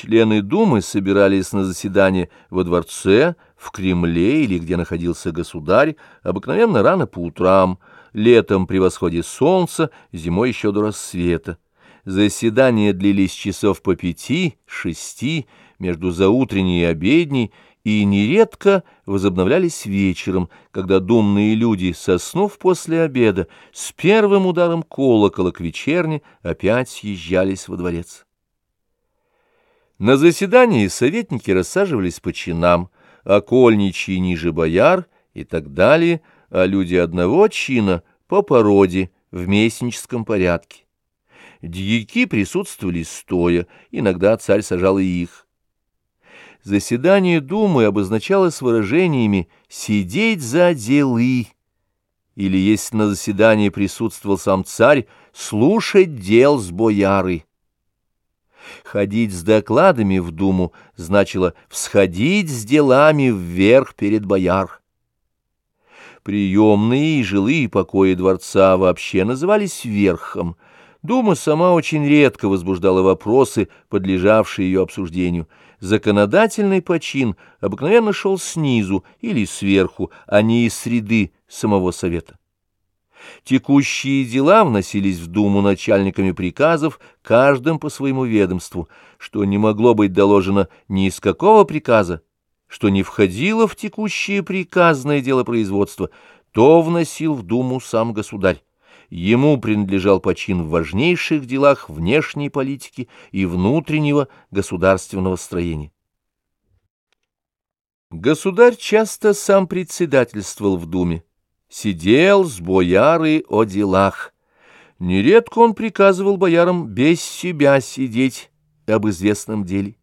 Члены Думы собирались на заседание во дворце, в Кремле или где находился государь, обыкновенно рано по утрам, летом при восходе солнца, зимой еще до рассвета. Заседания длились часов по пяти, шести, между заутренней и обедней, и нередко возобновлялись вечером, когда думные люди, соснув после обеда, с первым ударом колокола к вечерне опять съезжались во дворец. На заседании советники рассаживались по чинам, окольничьи ниже бояр и так далее, а люди одного чина по породе в местническом порядке. Дьяки присутствовали стоя, иногда царь сажал и их. Заседание Думы обозначалось выражениями «сидеть за делы» или, если на заседании присутствовал сам царь, «слушать дел с бояры». Ходить с докладами в Думу значило всходить с делами вверх перед бояр. Приемные и жилые покои дворца вообще назывались верхом. Дума сама очень редко возбуждала вопросы, подлежавшие ее обсуждению. Законодательный почин обыкновенно шел снизу или сверху, а не из среды самого совета. Текущие дела вносились в Думу начальниками приказов, каждым по своему ведомству, что не могло быть доложено ни из какого приказа, что не входило в текущее приказное дело производства, то вносил в Думу сам государь. Ему принадлежал почин в важнейших делах внешней политики и внутреннего государственного строения. Государь часто сам председательствовал в Думе сидел с бояры о делах. Нередко он приказывал боярам без себя сидеть об известном деле.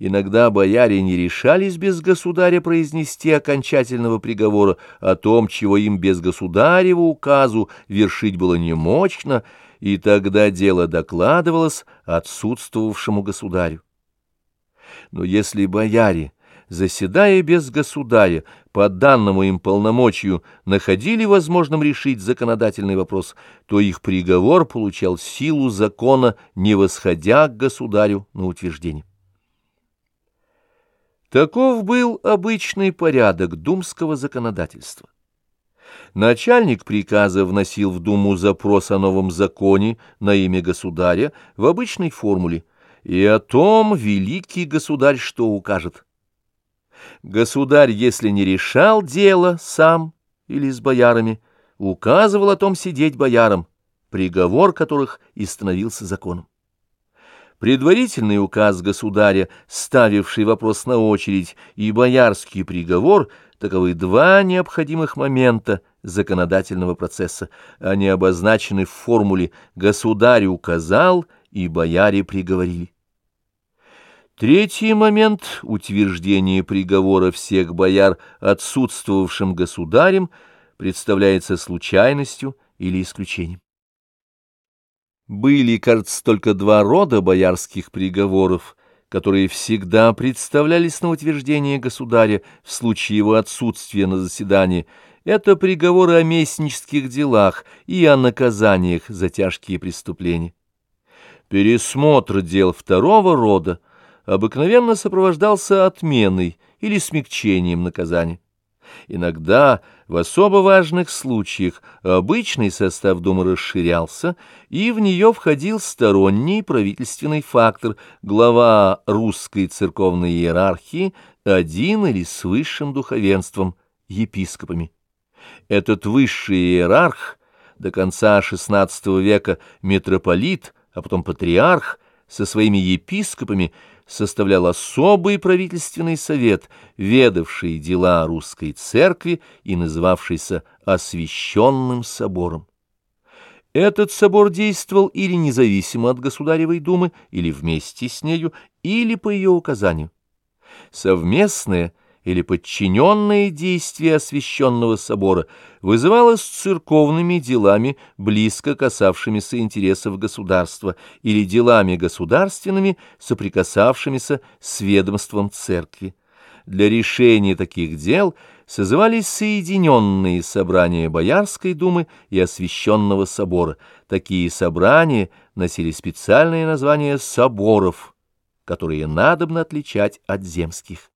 Иногда бояре не решались без государя произнести окончательного приговора о том, чего им без государева указу вершить было немощно, и тогда дело докладывалось отсутствовавшему государю. Но если бояре заседая без государя, по данному им полномочию находили возможным решить законодательный вопрос, то их приговор получал силу закона, не восходя к государю на утверждение. Таков был обычный порядок думского законодательства. Начальник приказа вносил в Думу запрос о новом законе на имя государя в обычной формуле, и о том великий государь что укажет. Государь, если не решал дело сам или с боярами, указывал о том сидеть боярам, приговор которых и становился законом. Предварительный указ государя, ставивший вопрос на очередь, и боярский приговор — таковы два необходимых момента законодательного процесса. Они обозначены в формуле «государь указал» и «бояре приговорили». Третий момент — утверждение приговора всех бояр отсутствовавшим государем представляется случайностью или исключением. Были, кажется, только два рода боярских приговоров, которые всегда представлялись на утверждение государя в случае его отсутствия на заседании. Это приговоры о местнических делах и о наказаниях за тяжкие преступления. Пересмотр дел второго рода — обыкновенно сопровождался отменой или смягчением наказания. Иногда, в особо важных случаях, обычный состав Думы расширялся, и в нее входил сторонний правительственный фактор, глава русской церковной иерархии, один или с высшим духовенством, епископами. Этот высший иерарх, до конца XVI века митрополит, а потом патриарх, со своими епископами – составлял особый правительственный совет, ведавший дела русской церкви и называвшийся Освященным собором. Этот собор действовал или независимо от Государевой думы, или вместе с нею, или по ее указанию. Совместное – или подчиненное действие освященного собора вызывалось церковными делами, близко касавшимися интересов государства, или делами государственными, соприкасавшимися с ведомством церкви. Для решения таких дел созывались соединенные собрания Боярской думы и Освященного собора. Такие собрания носили специальное название «соборов», которые надобно отличать от земских.